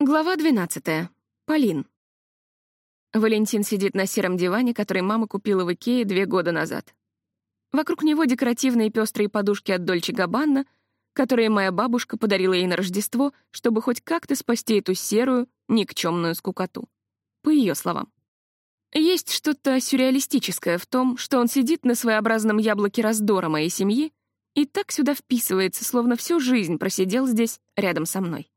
Глава 12. Полин. Валентин сидит на сером диване, который мама купила в Икее две года назад. Вокруг него декоративные пестрые подушки от Дольче Габбана, которые моя бабушка подарила ей на Рождество, чтобы хоть как-то спасти эту серую, никчемную скукоту. По ее словам. Есть что-то сюрреалистическое в том, что он сидит на своеобразном яблоке раздора моей семьи и так сюда вписывается, словно всю жизнь просидел здесь рядом со мной.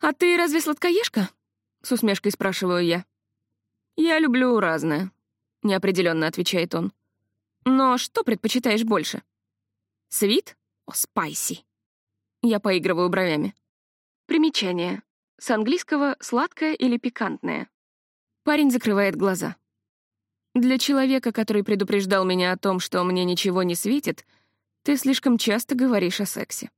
«А ты разве сладкоежка?» — с усмешкой спрашиваю я. «Я люблю разное», — неопределенно отвечает он. «Но что предпочитаешь больше?» «Свит? О, спайси». Я поигрываю бровями. Примечание. С английского «сладкое» или «пикантное». Парень закрывает глаза. Для человека, который предупреждал меня о том, что мне ничего не светит, ты слишком часто говоришь о сексе.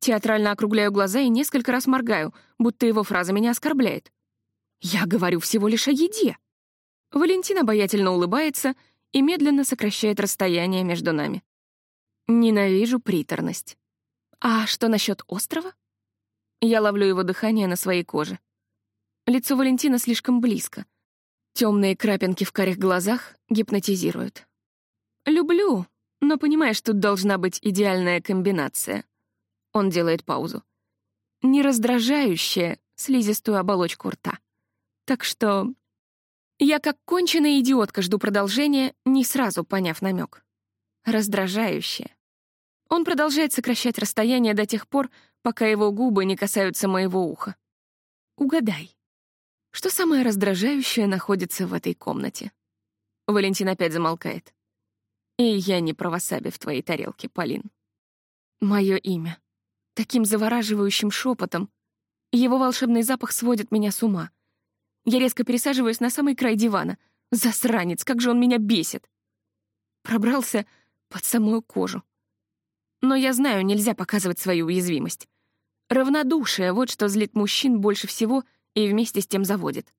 Театрально округляю глаза и несколько раз моргаю, будто его фраза меня оскорбляет. Я говорю всего лишь о еде. Валентин обаятельно улыбается и медленно сокращает расстояние между нами. Ненавижу приторность. А что насчет острова? Я ловлю его дыхание на своей коже. Лицо Валентина слишком близко. Темные крапинки в карих глазах гипнотизируют. Люблю, но понимаешь, тут должна быть идеальная комбинация — он делает паузу. Не раздражающая слизистую оболочку рта. Так что я как конченая идиотка жду продолжения, не сразу поняв намек. Раздражающая. Он продолжает сокращать расстояние до тех пор, пока его губы не касаются моего уха. Угадай, что самое раздражающее находится в этой комнате? Валентин опять замолкает. И я не про васаби в твоей тарелке, Полин. Мое имя таким завораживающим шепотом. Его волшебный запах сводит меня с ума. Я резко пересаживаюсь на самый край дивана. Засранец, как же он меня бесит. Пробрался под самую кожу. Но я знаю, нельзя показывать свою уязвимость. Равнодушие — вот что злит мужчин больше всего и вместе с тем заводит.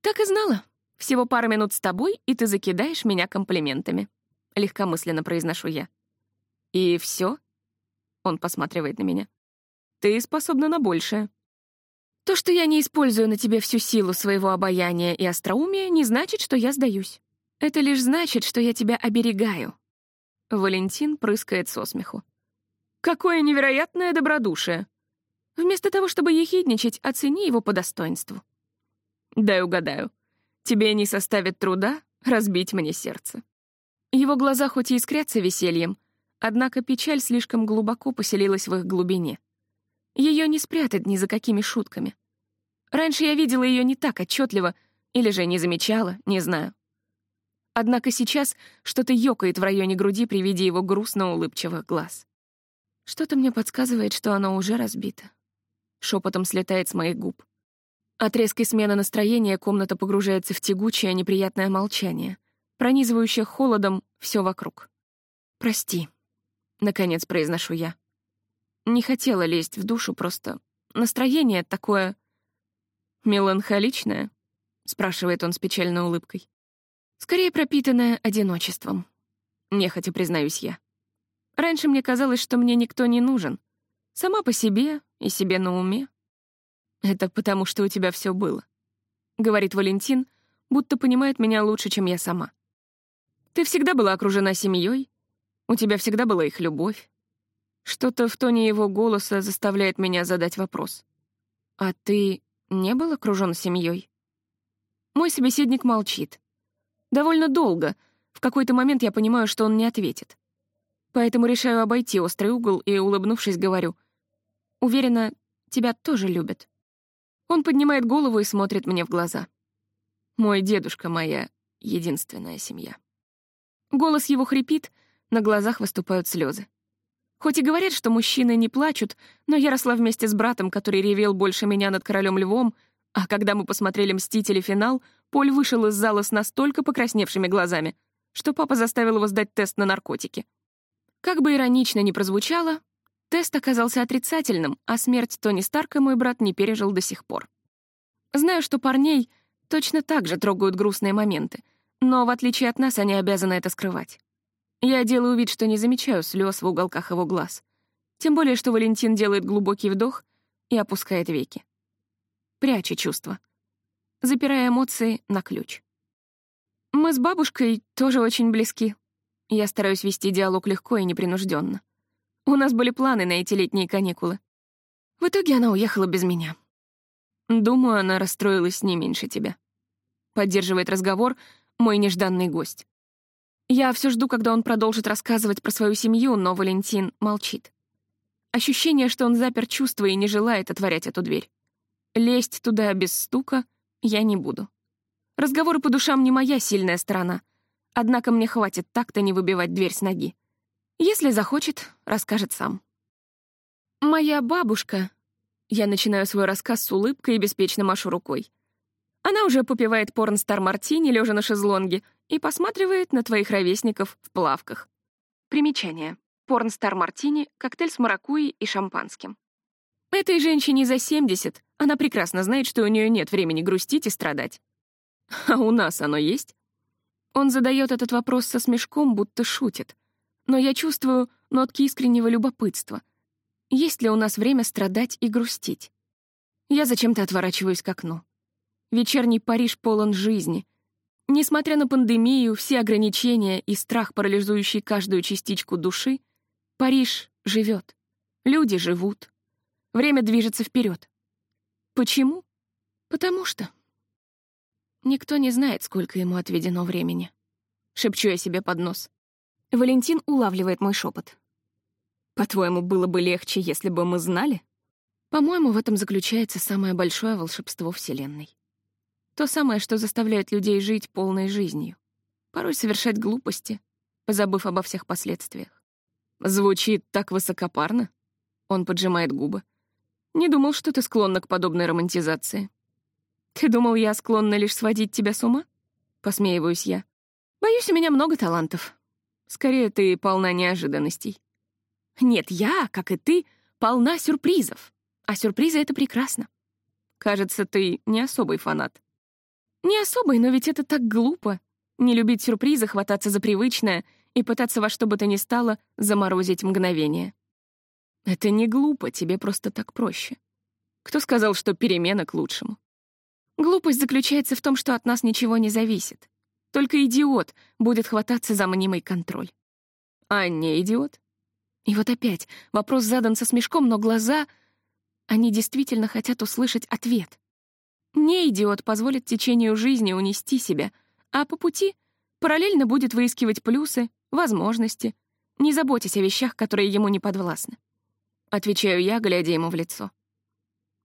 Так и знала. Всего пару минут с тобой, и ты закидаешь меня комплиментами. Легкомысленно произношу я. И все? Он посматривает на меня. «Ты способна на большее». То, что я не использую на тебе всю силу своего обаяния и остроумия, не значит, что я сдаюсь. Это лишь значит, что я тебя оберегаю. Валентин прыскает со смеху. Какое невероятное добродушие. Вместо того, чтобы ехидничать, оцени его по достоинству. Дай угадаю. Тебе не составит труда разбить мне сердце. Его глаза хоть и искрятся весельем, Однако печаль слишком глубоко поселилась в их глубине. Ее не спрятать ни за какими шутками. Раньше я видела ее не так отчетливо, или же не замечала, не знаю. Однако сейчас что-то ёкает в районе груди при виде его грустно-улыбчивых глаз. Что-то мне подсказывает, что оно уже разбито. Шепотом слетает с моих губ. От резкой смены настроения комната погружается в тягучее неприятное молчание, пронизывающее холодом все вокруг. «Прости», — наконец произношу я. Не хотела лезть в душу, просто настроение такое... «Меланхоличное?» — спрашивает он с печальной улыбкой. «Скорее пропитанное одиночеством», — нехотя признаюсь я. «Раньше мне казалось, что мне никто не нужен. Сама по себе и себе на уме». «Это потому, что у тебя все было», — говорит Валентин, будто понимает меня лучше, чем я сама. «Ты всегда была окружена семьей, у тебя всегда была их любовь. Что-то в тоне его голоса заставляет меня задать вопрос. А ты не был окружен семьей? Мой собеседник молчит. Довольно долго. В какой-то момент я понимаю, что он не ответит. Поэтому решаю обойти острый угол и, улыбнувшись, говорю. Уверена, тебя тоже любят. Он поднимает голову и смотрит мне в глаза. Мой дедушка — моя единственная семья. Голос его хрипит — на глазах выступают слезы. Хоть и говорят, что мужчины не плачут, но я росла вместе с братом, который ревел больше меня над королем львом, а когда мы посмотрели «Мстители. Финал», Поль вышел из зала с настолько покрасневшими глазами, что папа заставил его сдать тест на наркотики. Как бы иронично ни прозвучало, тест оказался отрицательным, а смерть Тони Старка мой брат не пережил до сих пор. Знаю, что парней точно так же трогают грустные моменты, но, в отличие от нас, они обязаны это скрывать. Я делаю вид, что не замечаю слез в уголках его глаз. Тем более, что Валентин делает глубокий вдох и опускает веки. пряча чувства, запирая эмоции на ключ. Мы с бабушкой тоже очень близки. Я стараюсь вести диалог легко и непринужденно. У нас были планы на эти летние каникулы. В итоге она уехала без меня. Думаю, она расстроилась не меньше тебя. Поддерживает разговор мой нежданный гость. Я все жду, когда он продолжит рассказывать про свою семью, но Валентин молчит. Ощущение, что он запер чувства и не желает отворять эту дверь. Лезть туда без стука я не буду. Разговоры по душам не моя сильная сторона, однако мне хватит так-то не выбивать дверь с ноги. Если захочет, расскажет сам. Моя бабушка... Я начинаю свой рассказ с улыбкой и беспечно машу рукой. Она уже попивает порнстар Мартини, лежа на шезлонге, и посматривает на твоих ровесников в плавках. Примечание. Порнстар Мартини — коктейль с маракуйей и шампанским. Этой женщине за 70, она прекрасно знает, что у нее нет времени грустить и страдать. А у нас оно есть? Он задает этот вопрос со смешком, будто шутит. Но я чувствую нотки искреннего любопытства. Есть ли у нас время страдать и грустить? Я зачем-то отворачиваюсь к окну. Вечерний Париж полон жизни. Несмотря на пандемию, все ограничения и страх, парализующий каждую частичку души, Париж живет. Люди живут. Время движется вперед. Почему? Потому что. Никто не знает, сколько ему отведено времени. Шепчу я себе под нос. Валентин улавливает мой шепот. По-твоему, было бы легче, если бы мы знали? По-моему, в этом заключается самое большое волшебство Вселенной. То самое, что заставляет людей жить полной жизнью. Порой совершать глупости, позабыв обо всех последствиях. Звучит так высокопарно. Он поджимает губы. Не думал, что ты склонна к подобной романтизации. Ты думал, я склонна лишь сводить тебя с ума? Посмеиваюсь я. Боюсь, у меня много талантов. Скорее, ты полна неожиданностей. Нет, я, как и ты, полна сюрпризов. А сюрпризы — это прекрасно. Кажется, ты не особый фанат. Не особый, но ведь это так глупо. Не любить сюрпризы, хвататься за привычное и пытаться во что бы то ни стало заморозить мгновение. Это не глупо, тебе просто так проще. Кто сказал, что перемена к лучшему? Глупость заключается в том, что от нас ничего не зависит. Только идиот будет хвататься за мнимый контроль. А не идиот? И вот опять вопрос задан со смешком, но глаза... Они действительно хотят услышать ответ. Не идиот позволит течению жизни унести себя, а по пути параллельно будет выискивать плюсы, возможности, не заботясь о вещах, которые ему не подвластны. Отвечаю я, глядя ему в лицо.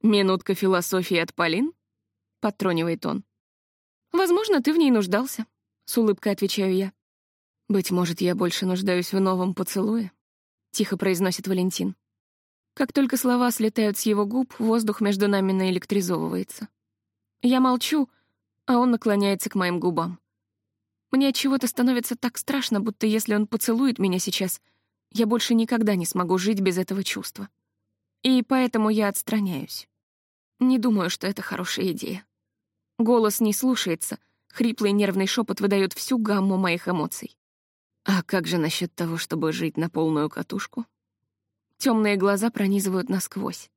«Минутка философии от Полин?» — подтронивает он. «Возможно, ты в ней нуждался», — с улыбкой отвечаю я. «Быть может, я больше нуждаюсь в новом поцелуе?» — тихо произносит Валентин. Как только слова слетают с его губ, воздух между нами наэлектризовывается. Я молчу, а он наклоняется к моим губам. Мне от чего-то становится так страшно, будто если он поцелует меня сейчас, я больше никогда не смогу жить без этого чувства. И поэтому я отстраняюсь. Не думаю, что это хорошая идея. Голос не слушается, хриплый нервный шепот выдает всю гамму моих эмоций. А как же насчет того, чтобы жить на полную катушку? Темные глаза пронизывают насквозь.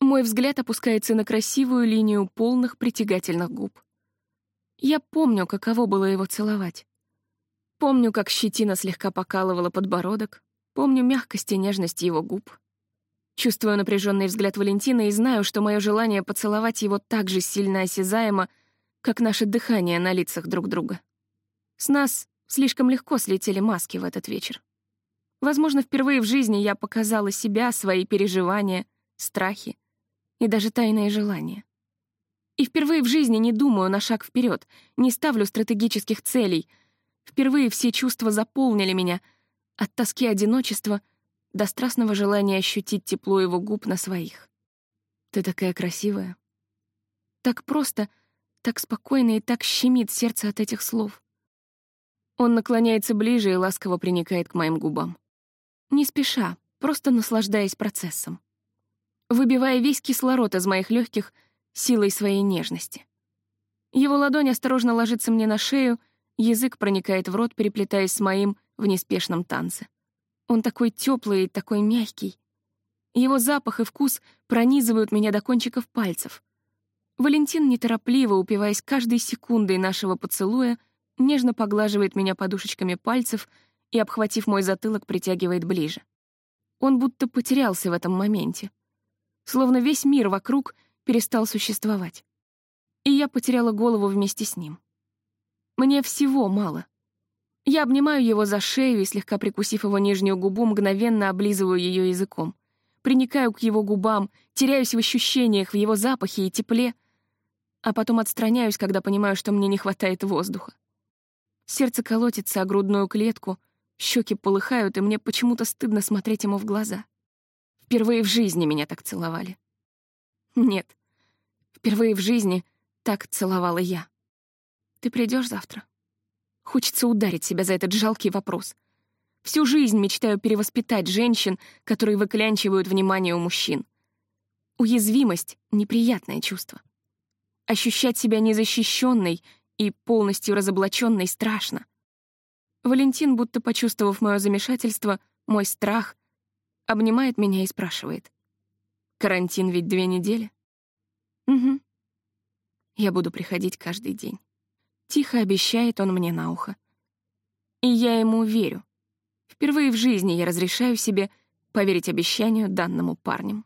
Мой взгляд опускается на красивую линию полных притягательных губ. Я помню, каково было его целовать. Помню, как щетина слегка покалывала подбородок, помню мягкость и нежность его губ. Чувствую напряженный взгляд Валентина и знаю, что мое желание поцеловать его так же сильно осязаемо, как наше дыхание на лицах друг друга. С нас слишком легко слетели маски в этот вечер. Возможно, впервые в жизни я показала себя, свои переживания, страхи, и даже тайные желания. И впервые в жизни не думаю на шаг вперед, не ставлю стратегических целей. Впервые все чувства заполнили меня от тоски одиночества до страстного желания ощутить тепло его губ на своих. Ты такая красивая. Так просто, так спокойно и так щемит сердце от этих слов. Он наклоняется ближе и ласково приникает к моим губам. Не спеша, просто наслаждаясь процессом выбивая весь кислород из моих легких силой своей нежности. Его ладонь осторожно ложится мне на шею, язык проникает в рот, переплетаясь с моим в неспешном танце. Он такой теплый и такой мягкий. Его запах и вкус пронизывают меня до кончиков пальцев. Валентин, неторопливо упиваясь каждой секундой нашего поцелуя, нежно поглаживает меня подушечками пальцев и, обхватив мой затылок, притягивает ближе. Он будто потерялся в этом моменте. Словно весь мир вокруг перестал существовать. И я потеряла голову вместе с ним. Мне всего мало. Я обнимаю его за шею и, слегка прикусив его нижнюю губу, мгновенно облизываю ее языком. Приникаю к его губам, теряюсь в ощущениях, в его запахе и тепле, а потом отстраняюсь, когда понимаю, что мне не хватает воздуха. Сердце колотится о грудную клетку, щеки полыхают, и мне почему-то стыдно смотреть ему в глаза. Впервые в жизни меня так целовали. Нет, впервые в жизни так целовала я. Ты придешь завтра? Хочется ударить себя за этот жалкий вопрос. Всю жизнь мечтаю перевоспитать женщин, которые выклянчивают внимание у мужчин. Уязвимость — неприятное чувство. Ощущать себя незащищенной и полностью разоблаченной страшно. Валентин, будто почувствовав мое замешательство, мой страх, обнимает меня и спрашивает. «Карантин ведь две недели?» «Угу. Я буду приходить каждый день». Тихо обещает он мне на ухо. И я ему верю. Впервые в жизни я разрешаю себе поверить обещанию данному парнем.